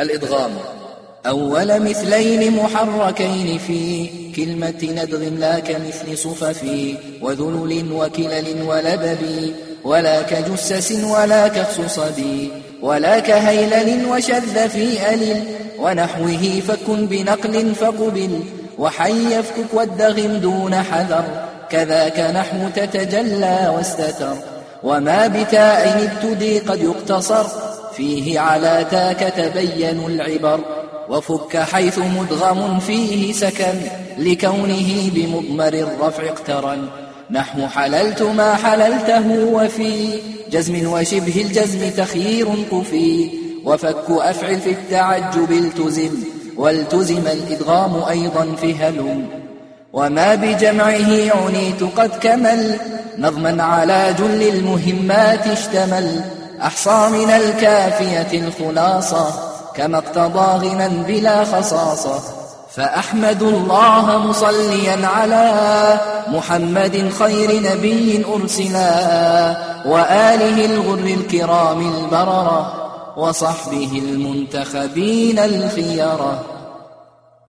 الإدغام. أول مثلين محركين في كلمة ندغ لا كمثل صفف وذلل وكلل ولبب ولا كجسس ولا كخصصب ولا كهيلل وشذ في ألل ونحوه فكن بنقل فقبل وحي يفكك والدغم دون حذر كذاك نحو تتجلى واستتر وما بتاء ابتدي قد يقتصر. فيه على تاك تبين العبر وفك حيث مدغم فيه سكن لكونه بمضمر الرفع اقترن. نحو حللت ما حللته وفي جزم وشبه الجزم تخيير قفي وفك أفعل في التعجب التزم والتزم الإدغام أيضا في هلم. وما بجمعه عنيت قد كمل نظما على جل المهمات اشتمل. أحصى من الكافية الخلاصة كما اقتضى غنى بلا خصاصة. فأحمد الله مصليا على محمد خير نبي أرسلا وآله الغر الكرام البررة وصحبه المنتخبين الخيرة.